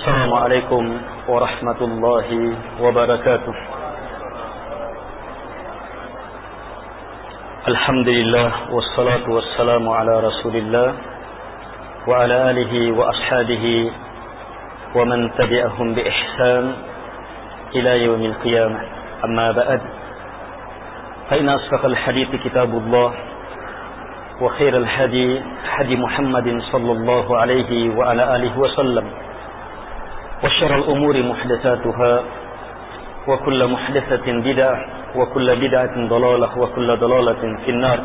السلام عليكم ورحمة الله وبركاته. الحمد لله والصلاة والسلام على رسول الله وعلى آله وأصحابه ومن تبعهم بإحسان إلى يوم القيامة. أما بعد فإن أصدق الحديث كتاب الله وخير الهدي هدي محمد صلى الله عليه وعلى آله وسلم. وشر الأمور محدثاتها وكل محدثة بدعة وكل بدعة ضلالة وكل ضلالة في النار.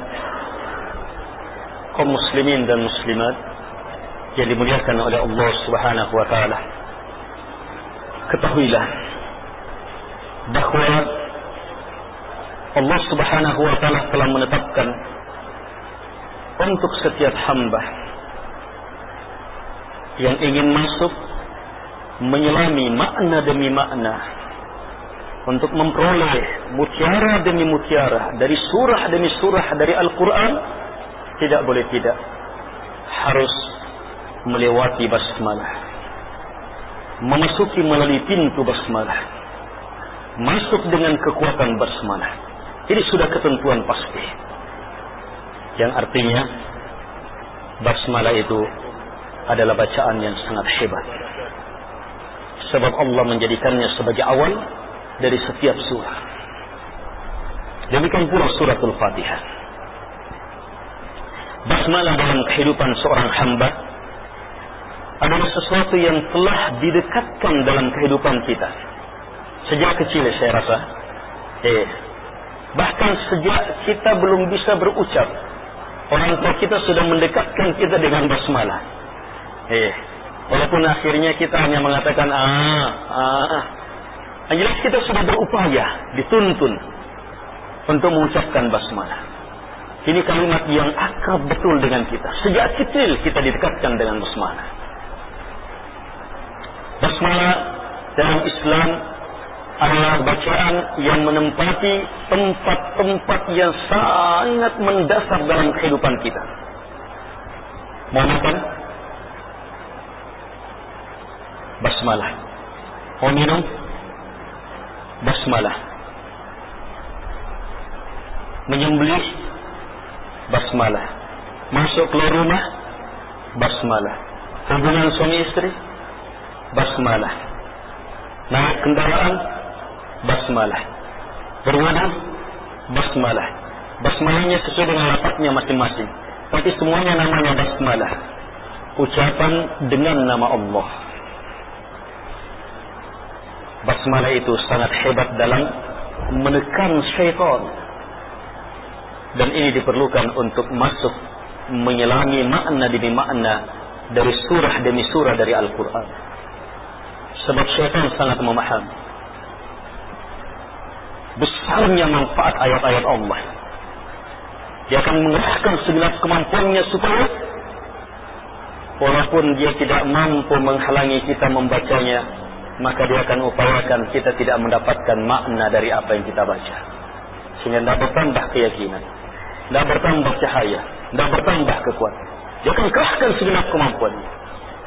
قم مسلمين دا المسلمات يلي مليكنا على الله سبحانه وتعالى كتهويلة دخوة الله سبحانه وتعالى طلع من تبقى untuk setiap hamba yang ingin masuk menyelami makna demi makna untuk memperoleh mutiara demi mutiara dari surah demi surah dari Al-Quran tidak boleh tidak harus melewati basmalah memasuki melalui pintu basmalah masuk dengan kekuatan basmalah. Ini sudah ketentuan pasti. Yang artinya basmalah itu adalah bacaan yang sangat hebat sebab Allah menjadikannya sebagai awal dari setiap surah. Demikian pula suratul fatihah. Basmalah dalam kehidupan seorang hamba adalah sesuatu yang telah didekatkan dalam kehidupan kita. Sejak kecil saya rasa eh bahkan sejak kita belum bisa berucap orang tua kita sudah mendekatkan kita dengan basmalah. Eh walaupun akhirnya kita hanya mengatakan ah ah, ah. jelas kita sudah berupaya dituntun untuk mengucapkan basmalah ini kalimat yang akrab betul dengan kita sejak kecil kita didekatkan dengan basmalah basmalah dalam Islam adalah bacaan yang menempati tempat-tempat yang sangat mendasar dalam kehidupan kita. Mau makan? Basmalah. Mau minum? Basmalah. Menyembelih? Basmalah. Masuk keluar rumah? Basmalah. Hubungan suami istri? Basmalah. Naik kendaraan? basmalah. Berwudu basmalah. Basmalahnya sesuai dengan lapatnya masing-masing. Tapi semuanya namanya basmalah. Ucapan dengan nama Allah. Basmalah itu sangat hebat dalam menekan syaitan. Dan ini diperlukan untuk masuk menyelami makna demi makna dari surah demi surah dari Al-Quran. Sebab syaitan sangat memahami besarnya manfaat ayat-ayat Allah. Dia akan mengerahkan segenap kemampuannya supaya walaupun dia tidak mampu menghalangi kita membacanya, maka dia akan upayakan kita tidak mendapatkan makna dari apa yang kita baca. Sehingga tidak bertambah keyakinan, tidak bertambah cahaya, tidak bertambah kekuatan. Dia akan kerahkan segenap kemampuannya.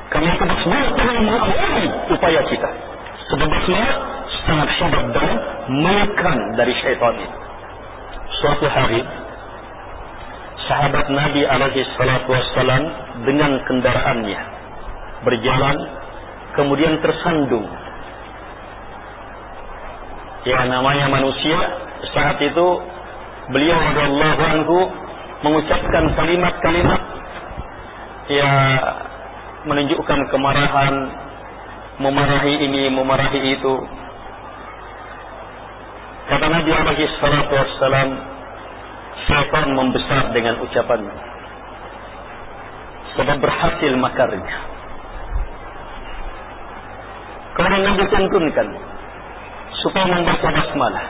Karena itu semangat dengan mengawali upaya kita. Sebab semangat sangat hebat dan menekan dari syaitan itu. Suatu hari, sahabat Nabi alaihi salatu wassalam dengan kendaraannya berjalan kemudian tersandung. Ya namanya manusia saat itu beliau radhiyallahu anhu mengucapkan kalimat-kalimat ya menunjukkan kemarahan, memarahi ini, memarahi itu, Kata Nabi alaihi salatu wassalam, syaitan membesar dengan ucapannya. Sebab berhasil makarnya. Kemudian Nabi tuntunkan supaya membaca basmalah.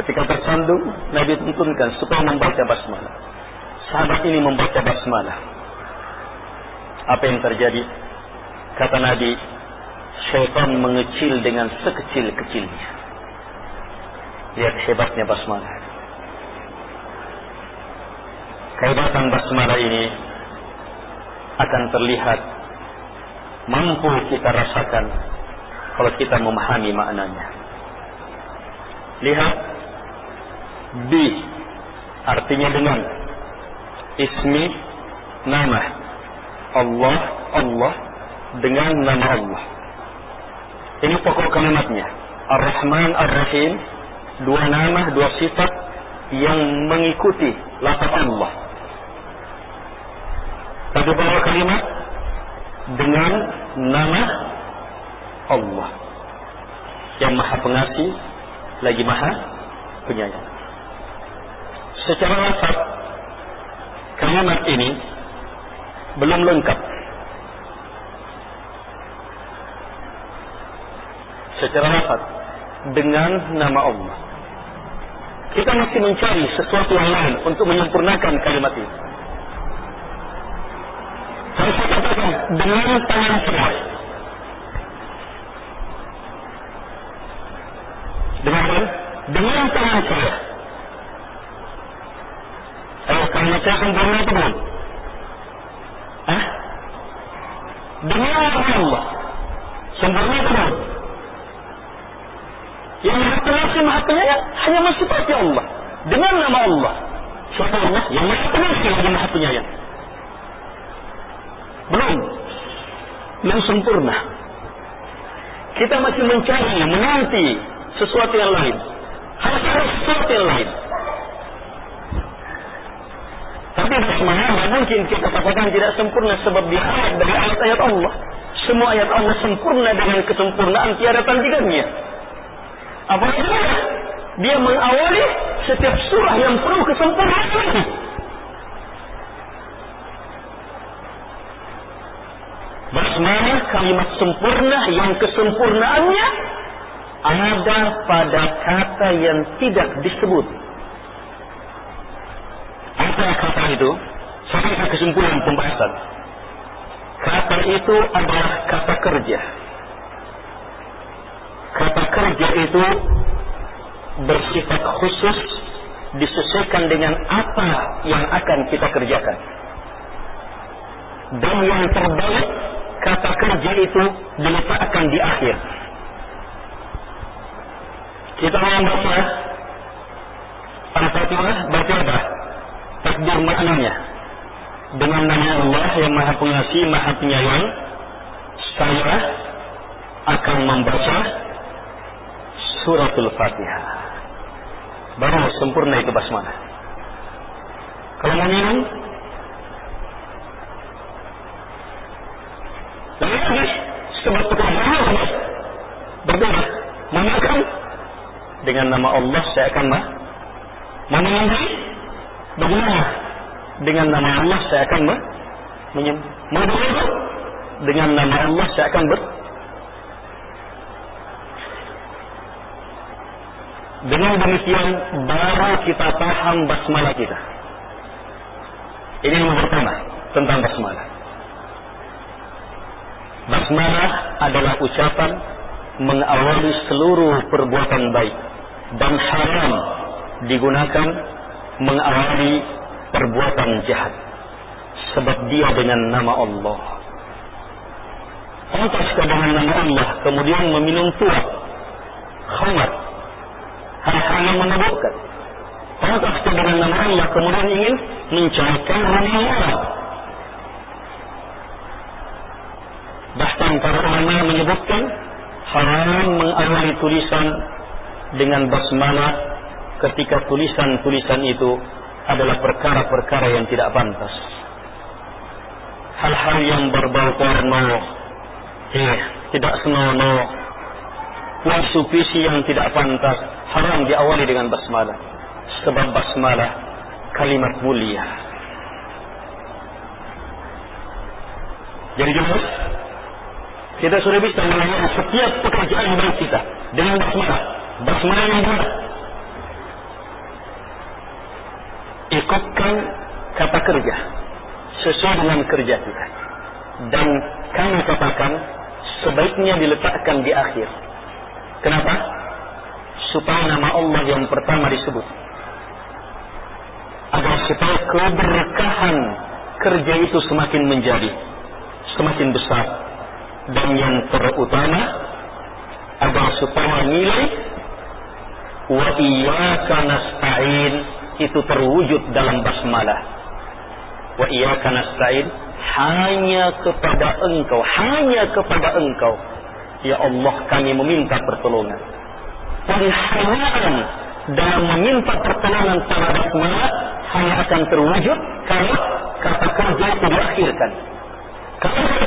Ketika tersandung, Nabi tuntunkan supaya membaca basmalah. Sahabat ini membaca basmalah. Apa yang terjadi? Kata Nabi, syaitan mengecil dengan sekecil-kecilnya. Lihat hebatnya basmalah. Kehebatan basmalah ini akan terlihat mampu kita rasakan kalau kita memahami maknanya. Lihat B artinya dengan ismi nama Allah Allah dengan nama Allah. Ini pokok kalimatnya. Ar-Rahman Ar-Rahim dua nama, dua sifat yang mengikuti lafaz Allah. Tapi bahwa kalimat dengan nama Allah yang maha pengasih lagi maha penyayang. Secara lafaz kalimat ini belum lengkap. Secara lafaz dengan nama Allah. Kita masih mencari sesuatu yang lain untuk menyempurnakan kalimat ini. Saya katakan dengan tangan saya. Dengan dengan tangan saya. Ayo kalimat saya sempurna itu belum? Hah? Dengan Allah. Sempurna itu belum? Yang pengasih, maha penyayang hanya mensifati Allah dengan nama Allah. Siapa Allah? Yang maha pengasih lagi maha penyayang. Belum. Yang sempurna. Kita masih mencari, menanti sesuatu yang lain. Harus ada sesuatu yang lain. Tapi sebenarnya mungkin kita katakan tidak sempurna sebab dia ayat dari ayat-ayat Allah. Semua ayat Allah sempurna dengan kesempurnaan tiada tandingannya. Apalagi dia mengawali setiap surah yang penuh kesempurnaan. Basmalah kalimat sempurna yang kesempurnaannya ada pada kata yang tidak disebut. Apa kata itu? Sampai kesimpulan pembahasan. Kata itu adalah kata kerja kata kerja itu bersifat khusus disesuaikan dengan apa yang akan kita kerjakan. Dan yang terbaik kerja itu diletakkan di akhir. Kita membaca Al-Fatihah baca apa? Takdir maknanya. Dengan nama Allah yang Maha Pengasih, Maha Penyayang, saya akan membaca suratul Fatihah. Baru sempurna itu basmalah. Kalau mau minum, lagi sebab. Mau makan dengan nama Allah saya akan mah. Mau minum bagaimana? Dengan nama Allah saya akan mah. Mau dengan nama Allah saya akan ber Dengan demikian baru kita paham basmalah kita. Ini yang pertama tentang basmalah. Basmalah adalah ucapan mengawali seluruh perbuatan baik dan haram digunakan mengawali perbuatan jahat sebab dia dengan nama Allah. Pantas dengan nama Allah kemudian meminum tuak, khamar, hal-hal yang menakutkan. Pantas dengan nama Allah kemudian ingin rumah orang. Bahkan para ulama menyebutkan haram mengawali tulisan dengan basmalah ketika tulisan-tulisan itu adalah perkara-perkara yang tidak pantas. Hal-hal yang berbau porno, eh, tidak senonoh, puisi yang tidak pantas, haram diawali dengan basmalah. Sebab basmalah kalimat mulia. Jadi jelas kita sudah bisa melakukan setiap pekerjaan baik kita dengan basmalah. Basmalah yang benar. Ikutkan kata kerja sesuai dengan kerja kita. Dan kami katakan sebaiknya diletakkan di akhir. Kenapa? supaya nama Allah yang pertama disebut agar supaya keberkahan kerja itu semakin menjadi semakin besar dan yang terutama adalah supaya nilai wa iyyaka nasta'in itu terwujud dalam basmalah. Wa iyyaka nasta'in hanya kepada Engkau, hanya kepada Engkau. Ya Allah kami meminta pertolongan. Penghayaan dalam meminta pertolongan basmalah hanya akan terwujud kalau kata kerja diakhirkan. Kalau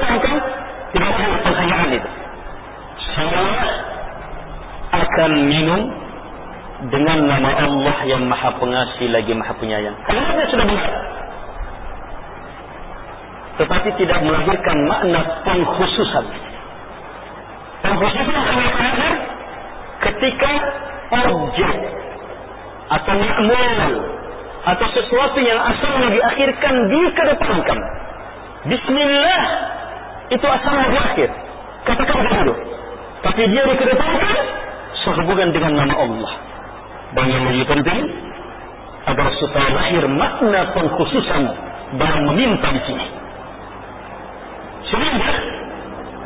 tidak ada penghayaan itu. Saya akan minum dengan nama Allah yang maha pengasih lagi maha penyayang. Karena sudah benar. Tetapi tidak melahirkan makna pengkhususan. Pengkhususan hanya ketika objek atau ma'mul atau sesuatu yang asalnya diakhirkan dikedepankan. Bismillah itu asalnya di akhir. Katakan dulu. Tapi dia dikedepankan sehubungan dengan nama Allah. Dan yang lebih penting agar supaya lahir makna pengkhususan dalam meminta di sini. Sehingga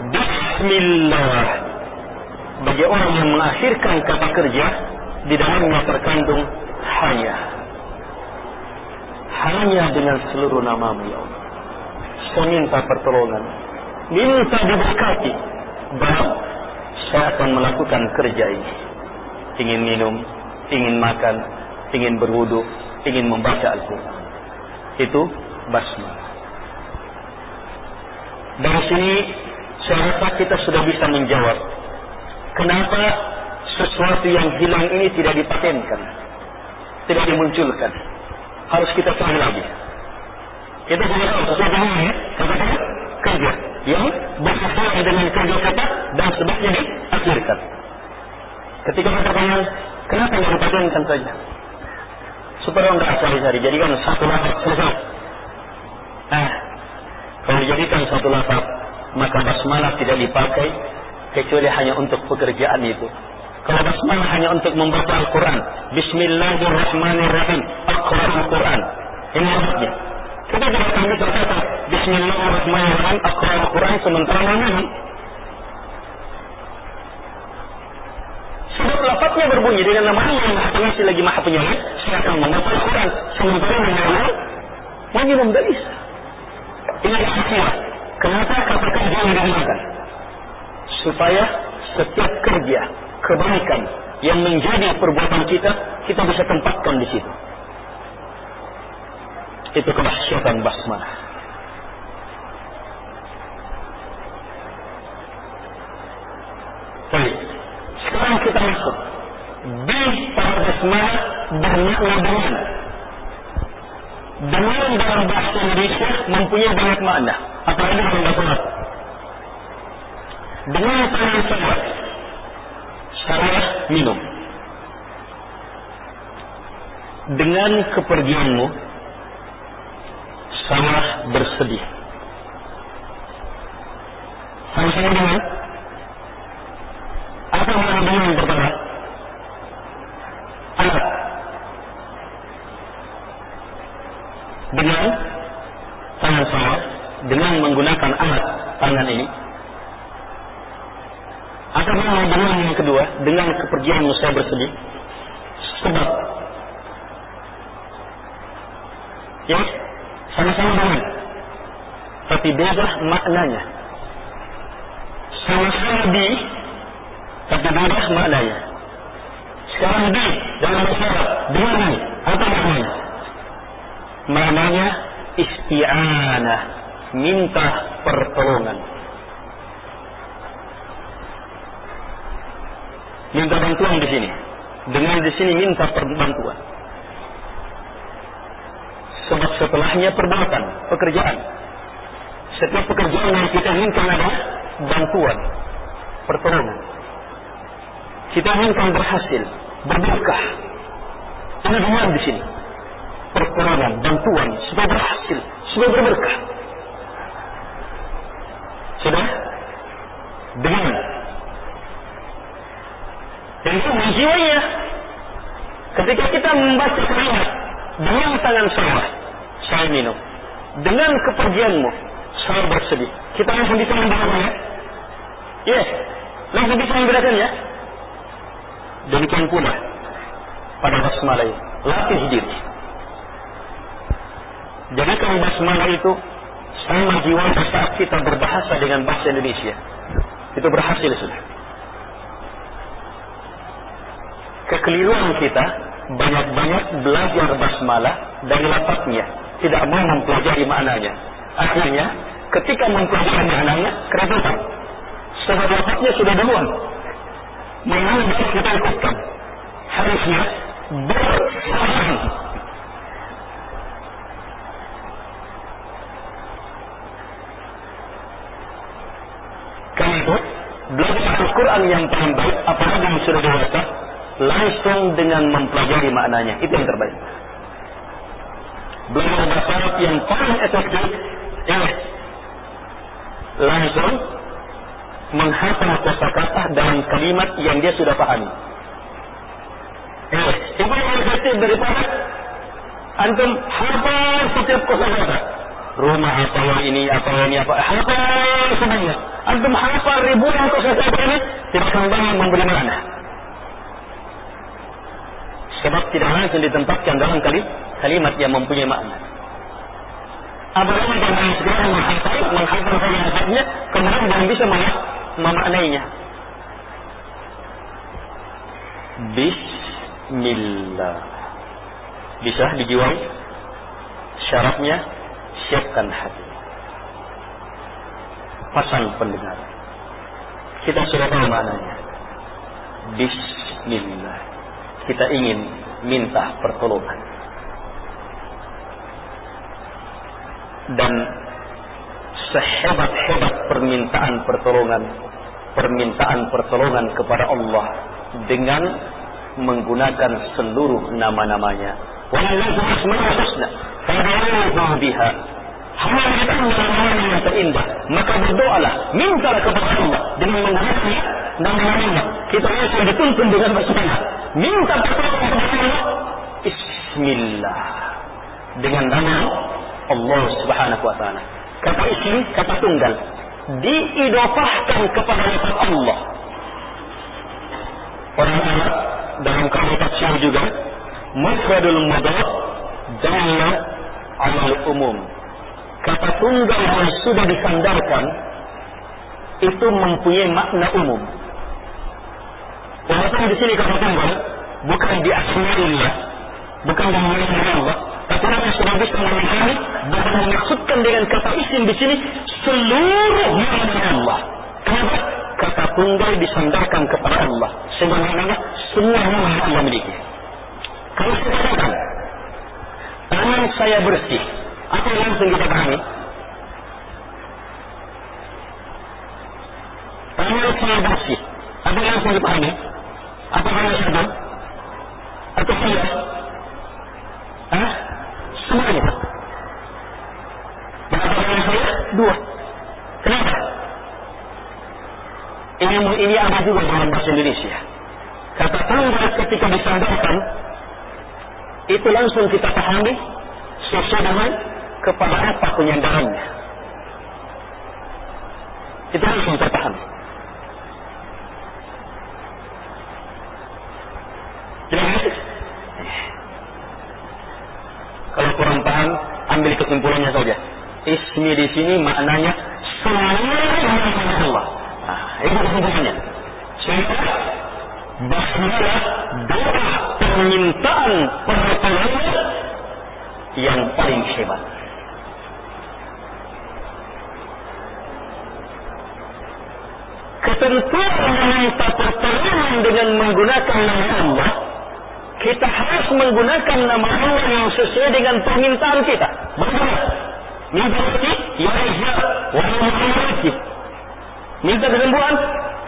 Bismillah bagi orang yang mengakhirkan kata kerja di dalamnya terkandung hanya hanya dengan seluruh namamu ya Allah. Saya pertolongan, minta diberkati bahwa saya akan melakukan kerja ini. Ingin minum, ingin makan, ingin berwudu, ingin membaca Al-Quran. Itu basmalah. Dari sini saya rasa kita sudah bisa menjawab kenapa sesuatu yang hilang ini tidak dipatenkan, tidak dimunculkan. Harus kita cari lagi. Kita sudah tahu sesuatu ini kata-kata kerja yang bersesuaian dengan kerja kata dan sebabnya diakhirkan. Ketika kita tanya, kenapa tidak dipatenkan saja? Supaya orang tidak cari-cari. Jadikan satu lafaz selesai. Eh, kalau dijadikan satu lafaz, maka basmalah tidak dipakai kecuali hanya untuk pekerjaan itu. Kalau basmalah hanya untuk membaca Al-Quran, Bismillahirrahmanirrahim, Al-Quran Al-Quran. Ini maksudnya. Kita tidak akan bisa kata Bismillahirrahmanirrahim, Al-Quran Al-Quran sementara mana Sebab lafaznya berbunyi dengan nama yang maha pengasih lagi maha penyayang, akan membaca Al-Quran. Sementara Allah minum bisa. Ini rahasia. Kenapa katakan jangan digunakan? Supaya setiap kerja, kebaikan yang menjadi perbuatan kita, kita bisa tempatkan di situ. Itu kedahsyatan basmalah. Baik. Sekarang kita masuk. Di pada basmalah bermakna dengan. Dengan dalam bahasa Indonesia mempunyai banyak makna. Apalagi dalam bahasa Arab. Dengan tangan saya, saya minum. Dengan kepergianmu, bersedih. Sama-sama dengan apa makna dengan pertama? Alat. Dengan tangan saya, dengan menggunakan alat tangan ini. Makna dengan yang kedua? Dengan kepergianmu saya bersedih. Sebab. Ya, sama-sama dengan. Tapi beda maknanya. Sama-sama di, tapi beda maknanya. Sekarang di dalam bahasa dengan apa maknanya? Maknanya isti'anah, minta pertolongan. Minta bantuan di sini. Dengan di sini minta bantuan. Sebab setelahnya perbuatan, pekerjaan. Setiap pekerjaan yang kita inginkan adalah bantuan, pertolongan. Kita inginkan berhasil, berberkah. Ini dengan di sini. Pertolongan, bantuan, supaya berhasil, supaya berberkah. Sudah? Dengan. Dan itu menjiwainya. Ketika kita membaca kalimat dengan tangan saya, saya minum. Dengan kepergianmu, saya bersedih. Kita langsung bisa membaca Yes, langsung bisa membedakannya. Demikian pula pada basmalah latih diri. Jadikan basmalah itu sama jiwa saat kita berbahasa dengan bahasa Indonesia. Itu berhasil sudah. Kekeliruan kita banyak-banyak belajar basmalah dari lafaznya, tidak mau mempelajari maknanya. Akhirnya, ketika mempelajari maknanya, kerepotan. Sebab lafaznya sudah duluan. Mana kita ikutkan? Harusnya bersamaan Karena itu, belajar Al-Quran yang paling baik, apalagi yang sudah dewasa, langsung dengan mempelajari maknanya. Itu yang terbaik. Belajar bahasa yang paling efektif, ya, langsung menghafal kata-kata dalam kalimat yang dia sudah pahami. Itu yang efektif daripada antum hafal setiap kata-kata. Rumah yang ini, apa ini, apa hafal semuanya. Antum hafal ribuan kata-kata ini tidak akan memberi makna. Sebab tidak langsung ditempatkan dalam kali, kalimat yang mempunyai makna. Apalagi dengan segera menghafal, menghafal kalimatnya, kemudian belum bisa memaknainya. Bismillah. Bisa dijual? Syaratnya siapkan hati. Pasang pendengar. Kita sudah tahu maknanya. Bismillah. Kita ingin minta pertolongan. Dan sehebat-hebat permintaan pertolongan, permintaan pertolongan kepada Allah dengan menggunakan seluruh nama-namanya. Wallahu asma'ul husna. Fad'uhu biha. Hanya nama yang terindah. Maka berdoalah, mintalah kepada Allah dengan menggunakan nama-namanya. Kita langsung dituntun dengan basmalah. Minta pertolongan kepada Allah. Bismillah. Dengan nama Allah Subhanahu wa taala. Kata isim, kata tunggal diidofahkan kepada Allah. Orang Arab dalam kalimat tafsir juga mufradul mudhaf dalla amal umum. Kata tunggal yang sudah disandarkan itu mempunyai makna umum. Walaupun di sini kata tunggal bukan di asmaillah, bukan di nama Allah, tapi nama sudah bisa bahwa dimaksudkan dengan kata isim di sini seluruh nama Allah. Kenapa? Kata tunggal disandarkan kepada Allah. Sebenarnya semua nama Allah miliki. Kalau saya katakan, tangan saya bersih, apa yang langsung kita pahami? Tangan saya bersih, apa yang langsung dipahami? Apa hanya sabun? Atau saya? Hah? Semuanya. Berapa tangan saya? Dua. Kenapa? Ilmu ini ada juga dalam bahasa Indonesia. Kata tanggal ketika disandarkan, itu langsung kita pahami sesuai dengan kepada apa penyandarannya. Itu langsung kita pahami. Kalau kurang paham, ambil kesimpulannya saja. Ismi di sini maknanya semua Allah. Nah, itu kesimpulannya. Sehingga basmalah doa permintaan pertolongan yang paling hebat. Ketentuan meminta pertolongan dengan menggunakan nama Allah kita harus menggunakan nama Allah yang sesuai dengan permintaan kita. Bagaimana? Minta mati, ya wahai Muhammad Minta kesembuhan,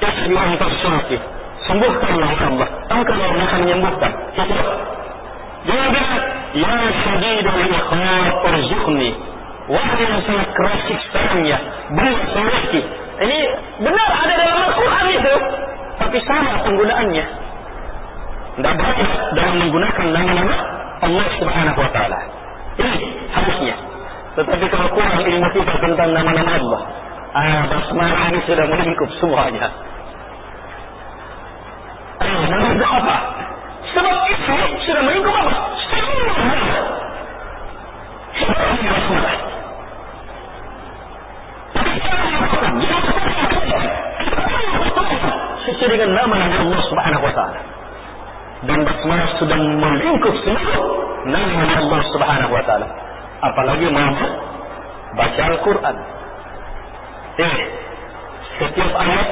tasbih tasbih. Sembuhkanlah Allah. Engkau yang akan menyembuhkan. Jangan bilang, Ya syadidul ikhwat urzuqni. Wahai yang sangat keras siksanya, beri saya Ini benar ada dalam Al-Quran itu. Tapi sama penggunaannya. Tidak baik dalam menggunakan nama-nama Allah Subhanahu wa taala. Ini harusnya. Tetapi kalau kurang ilmu kita tentang nama-nama Allah, Ah, basmalah ini sudah melingkup semuanya. Ah, menurut apa? Sebab itu sudah melingkup apa? Semua. Sesuai dengan nama Allah Subhanahu wa taala. Dan basmalah sudah melingkup seluruh nama Allah Subhanahu wa taala. Apalagi mau baca Al-Qur'an. Eh, setiap ayat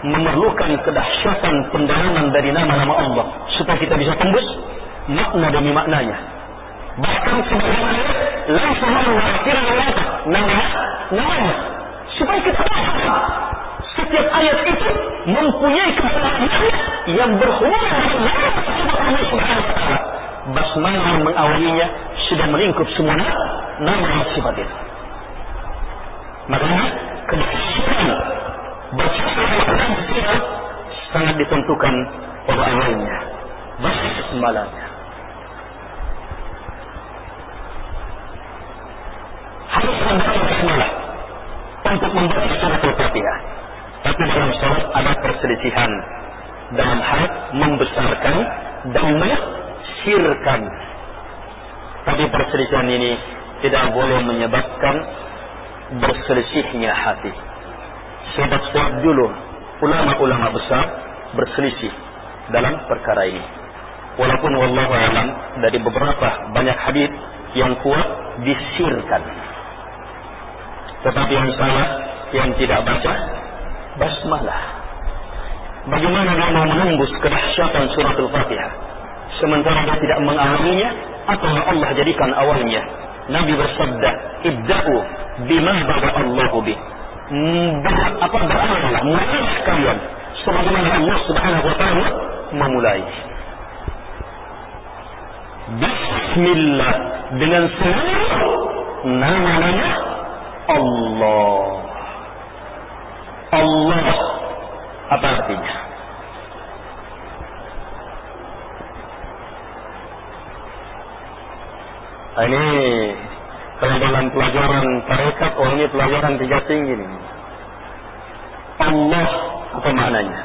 memerlukan kedahsyatan pendalaman dari nama-nama Allah supaya kita bisa tembus makna demi maknanya. Bahkan sebagaimana langsung mengakhiri nama namanya supaya kita paham setiap ayat itu mempunyai kebenaran yang berhubungan dengan Allah Subhanahu wa. Basmalah mengawalinya sudah melingkup semua nama sifat itu. Makanya sangat ditentukan oleh awalnya. Basmalahnya. Harus membaca basmalah untuk membaca surat Al-Fatihah. Tapi dalam sholat ada perselisihan dalam hal membesarkan dan menyirkan. Tapi perselisihan ini tidak boleh menyebabkan berselisihnya hati. Sebab-sebab dulu ulama-ulama besar berselisih dalam perkara ini. Walaupun wallahu alam dari beberapa banyak hadis yang kuat disirkan. Tetapi yang salah yang tidak baca basmalah. Bagaimana dia mau menembus kedahsyatan surat Al-Fatihah sementara dia tidak mengalaminya atau Allah jadikan awalnya. Nabi bersabda, "Ibda'u bima bada Allahu bi." Ber, apa beramallah, mulai kalian sebagaimana Allah Subhanahu wa taala memulai. Bismillah dengan seluruh nama-nama Allah. Allah apa artinya? Ini kalau dalam pelajaran tarekat, oh ini pelajaran tiga tinggi ini. Allah apa maknanya?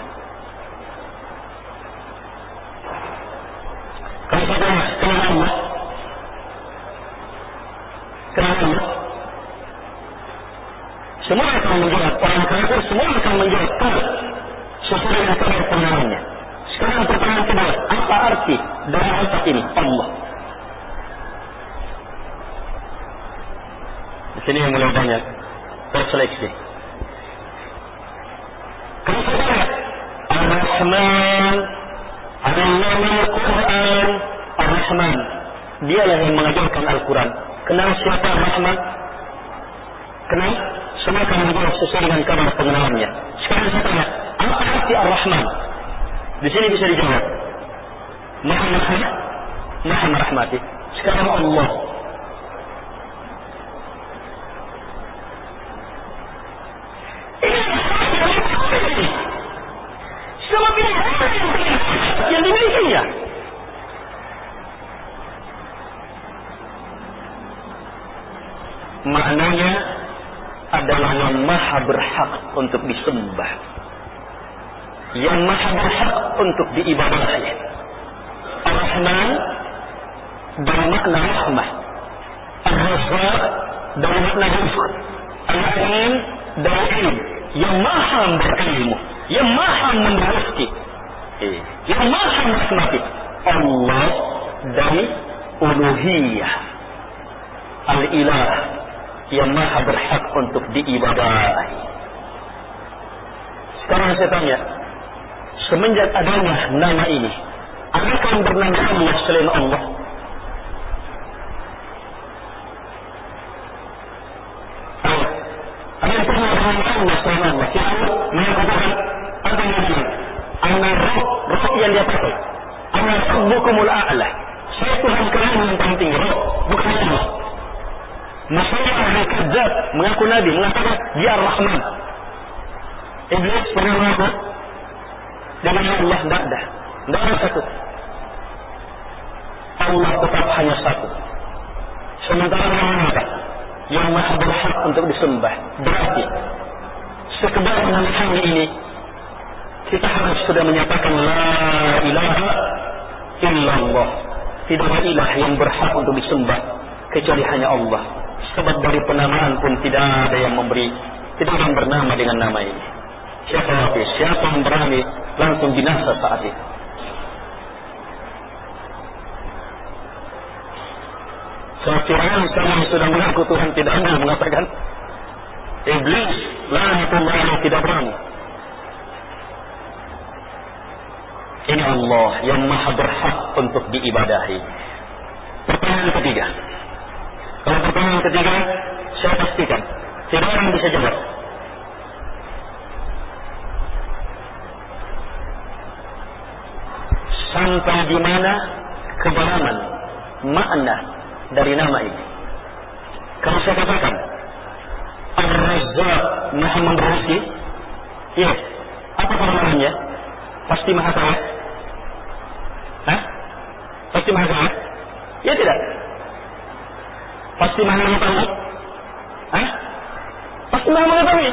Kalau kita kenal Allah, kenal Allah, semua akan menjawab orang kafir, semua akan menjawab kalau sesuai dengan kadar. Sekarang pertanyaan kedua, apa arti dari ayat ini? Allah. Sini yang mulai banyak terseleksi. Kalau saudara, Ar-Rahman, Al-Quran, Ar-Rahman. Dialah yang mengajarkan Al-Quran. Kenal siapa Ar-Rahman? Kenal? Semua akan menjawab sesuai dengan kadar pengenalannya. Sekarang saya tanya, apa arti Ar-Rahman? Di sini bisa dijawab. Maha merahmati. Maha merahmati. Sekarang Allah. Sebab ini yang dimilikinya. Maknanya adalah yang maha berhak untuk disembah. Yang maha berhak untuk diibadahi. Ar-Rahman dari makna rahmah. Ar-Razzaq dari makna rizq. Al-Alim dari ilmu. Yang maha berilmu. Yang maha meneruskan. Yang maha merahmati. Allah dari uluhiyah. Al-ilah yang maha berhak untuk diibadahi. Sekarang saya tanya, semenjak adanya nama ini, adakah yang bernama Allah selain Allah? Ada yang pernah bernama Allah selain Allah? Kita mengatakan apa yang dia Ana roh, roh yang dia pakai. Ana rabbukumul a'la. Saya Tuhan kalian yang paling tinggi, roh, bukan Allah. Masalah ahli kadzab mengaku Nabi mengatakan dia Ar-Rahman. Iblis pernah mengaku dengan Allah tidak ada. Tidak ada satu. Allah tetap hanya satu. Sementara yang apa? Yang maha berhak untuk disembah. Berarti sekedar menandatangani ini kita harus sudah menyatakan la ilaha illallah tidak ada ilah yang berhak untuk disembah kecuali hanya Allah. Sebab dari penamaan pun tidak ada yang memberi tidak yang bernama dengan nama ini. Siapa yang siapa yang berani langsung binasa saat itu Seorang sama yang sudah mengaku Tuhan tidak ada mengatakan Iblis Lanatullah tidak berani. Ini Allah yang maha berhak untuk diibadahi. Pertanyaan ketiga Kalau pertanyaan ketiga Saya pastikan Tidak orang bisa jawab Sampai di mana kebenaran makna dari nama ini. Kalau saya katakan Ar-Razzaq Maha memberi ya, apa maknanya? Pasti Maha Kaya? Hah? Pasti Maha Kaya? Ya tidak. Pasti Maha mengetahui? Hah? Pasti Maha mengetahui.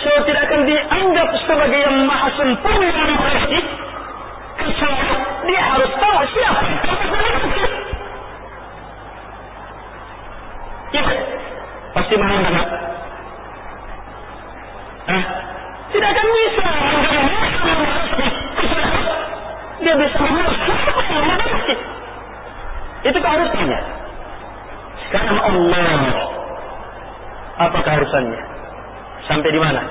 So tidak akan dianggap sebagai yang maha sempurna dalam rezeki kecuali dia harus tahu siapa Ya, pasti maha enggak? Hah? Tidak akan bisa dia bisa mengurus siapa yang itu keharusannya sekarang Allah. Apa keharusannya? Sampai di mana?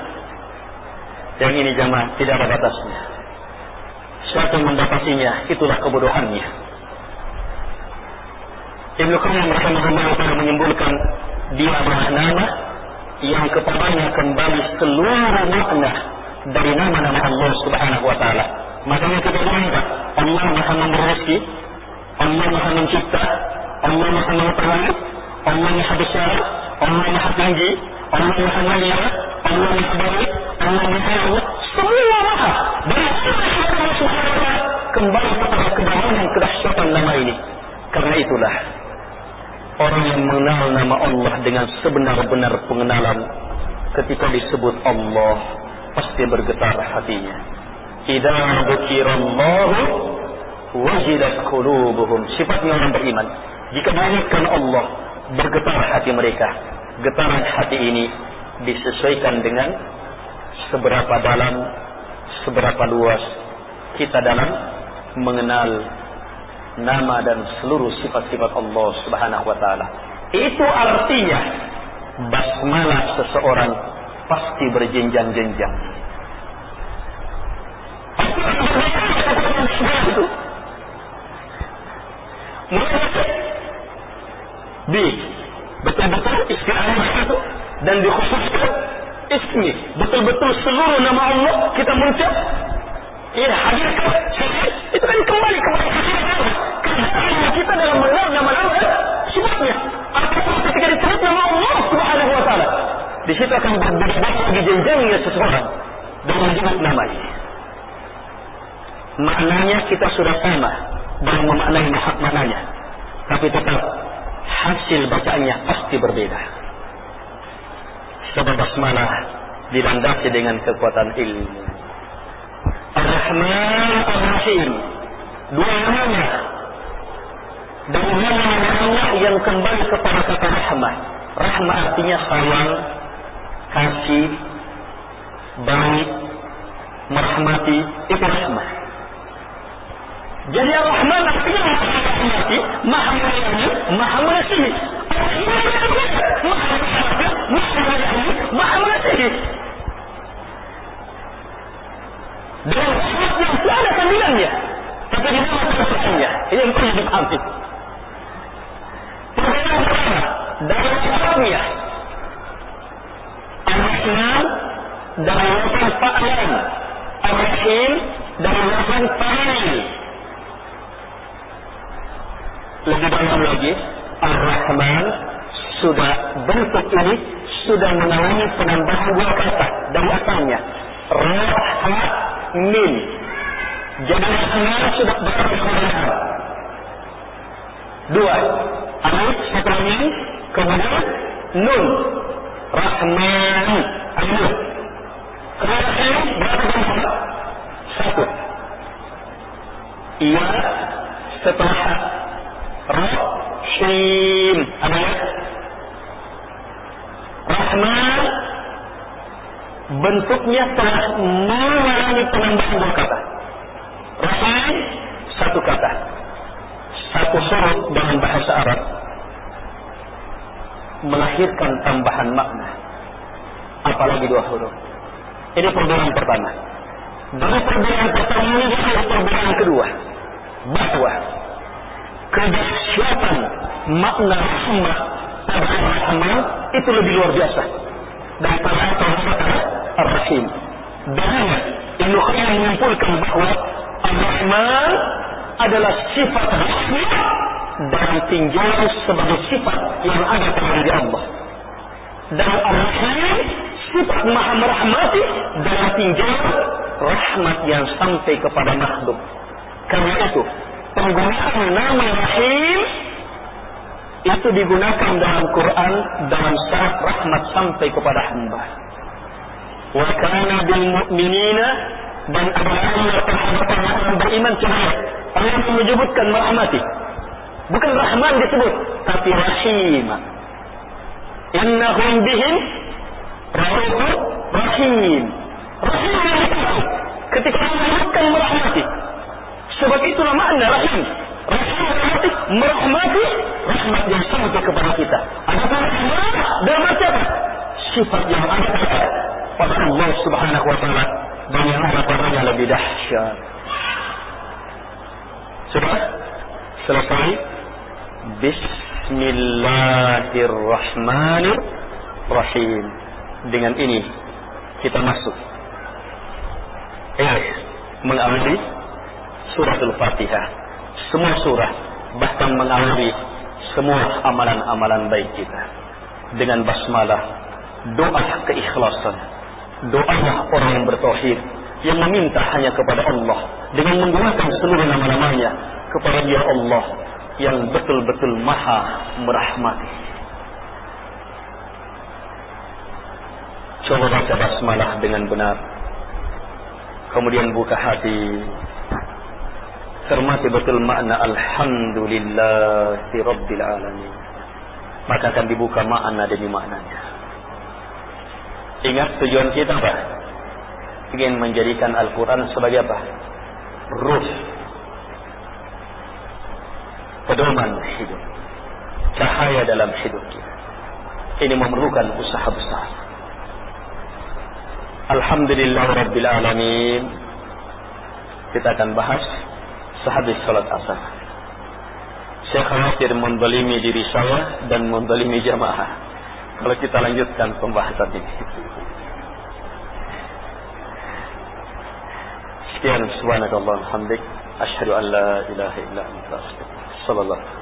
Yang ini jamaah tidak ada batasnya. Yang membatasinya itulah kebodohannya. Ibnu Qayyim rahimahullah taala menyimpulkan dia adalah nama yang kepadanya kembali seluruh makna dari nama-nama Allah Subhanahu wa taala. Makanya kita bilang Allah Maha memberi Allah Maha mencipta, Allah Maha mengetahui, Allah Maha besar, Allah Maha tinggi, Allah Maha mulia, Allah Maha baik, Allah Maha Allah, semua Maha. Dari Allah Subhanahu kembali kepada kebenaran kedahsyatan nama ini. Karena itulah orang yang mengenal nama Allah dengan sebenar-benar pengenalan ketika disebut Allah pasti bergetar hatinya. Idza dzukirallahu wajilat qulubuhum. Sifatnya orang beriman. Jika diingatkan Allah, bergetar hati mereka. Getaran hati ini disesuaikan dengan seberapa dalam, seberapa luas kita dalam mengenal nama dan seluruh sifat-sifat Allah Subhanahu wa taala. Itu artinya basmalah seseorang pasti berjenjang-jenjang. B. Betul-betul istilah itu dan dikhususkan ismi. Betul-betul seluruh nama Allah kita mengucap. Ya, hadirkan. Itu kan kembali kepada Kebenaran kita dalam mengenal nama-nama sifatnya. Apakah ketika disebut nama Allah Subhanahu wa taala. Di situ akan berbeda di jenjangnya seseorang dengan menyebut nama ini. Maknanya kita sudah sama dalam memaknai maknanya. Tapi tetap hasil bacaannya pasti berbeda. Sebab basmalah dilandasi dengan kekuatan ilmu. Ar-Rahman Ar-Rahim. Dua namanya. Dan nama yang kembali kepada kata rahmah. Rahmah artinya sayang, kasih, baik, merahmati, itu rahmah. Jadi Ar-Rahman artinya maha menyayangi, maha mengasihi. Maha menyayangi, maha mengasihi. Dengan sifat yang tidak ada kandungannya. Tapi di dalam kesaksiannya. Ini yang perlu dipahami. Pertanyaan pertama. Dari sifatnya. Al-Rahman dari wafan fa'alan. Ar-Rahim dari wafan fa'il. Lagi. Ar-Rahman sudah bentuk ini sudah menaungi penambahan dua kata dari asalnya. Rahmat min. Jadi Rahman sudah berkata Dua. Alif setelah min. Kemudian nun. Rahman. Alif. Rahim berapa jumlah? Satu. Iya setelah Rahim. Ada ya? Rahman bentuknya telah mengalami penambahan dua kata. Rahim satu kata. Satu huruf dalam bahasa Arab melahirkan tambahan makna. Apalagi dua huruf. Ini perbedaan pertama. Dari perbedaan pertama ini ada perbedaan kedua. Bahwa kedahsyatan makna rahmat pada Rahman itu lebih luar biasa daripada kata Ar-Rahim. Darinya Ibnu Qayyim menyimpulkan bahwa Ar-Rahman adalah sifat rahmat dan tinjau sebagai sifat yang ada pada diri Allah. Dan Ar-Rahim sifat maha merahmati dan tinjau rahmat yang sampai kepada makhluk. Karena itu, penggunaan nama Rahim itu digunakan dalam Quran dalam syarat rahmat sampai kepada hamba. Wa kana bil mu'minina dan adalah Allah terhadap orang beriman coba Allah menyebutkan merahmati. Bukan Rahman disebut, tapi Rahim. Innahum bihim Rahim. Rahim. Rahim ketika menyebutkan merahmati. Sebab itulah makna Rahim. Rahim merahmati, merahmati rahmat yang sampai kepada kita. Adapun rahmat dalam siapa? Sifat yang ada pada Allah Subhanahu wa taala dan yang ada padanya lebih dahsyat. Sudah selesai. Bismillahirrahmanirrahim. Dengan ini kita masuk. Eh, mengawali suratul Fatihah. Semua surah bahkan mengawali semua amalan-amalan baik kita dengan basmalah, doa keikhlasan, doa orang yang bertauhid yang meminta hanya kepada Allah dengan menggunakan seluruh nama-namanya kepada Dia Allah yang betul-betul maha merahmati. Coba baca basmalah dengan benar. Kemudian buka hati cermati betul makna alhamdulillahi rabbil alamin. Maka akan dibuka makna demi maknanya. Ingat tujuan kita apa? Ingin menjadikan Al-Quran sebagai apa? Ruh. Pedoman hidup. Cahaya dalam hidup kita. Ini memerlukan usaha besar. Alhamdulillah Rabbil Alamin. Kita akan bahas sehabis sholat asar. Saya khawatir mendolimi diri saya dan mendolimi jamaah. Kalau kita lanjutkan pembahasan ini. Sekian subhanakallah hamdik. Asyhadu an la ilaha illa anta. Sallallahu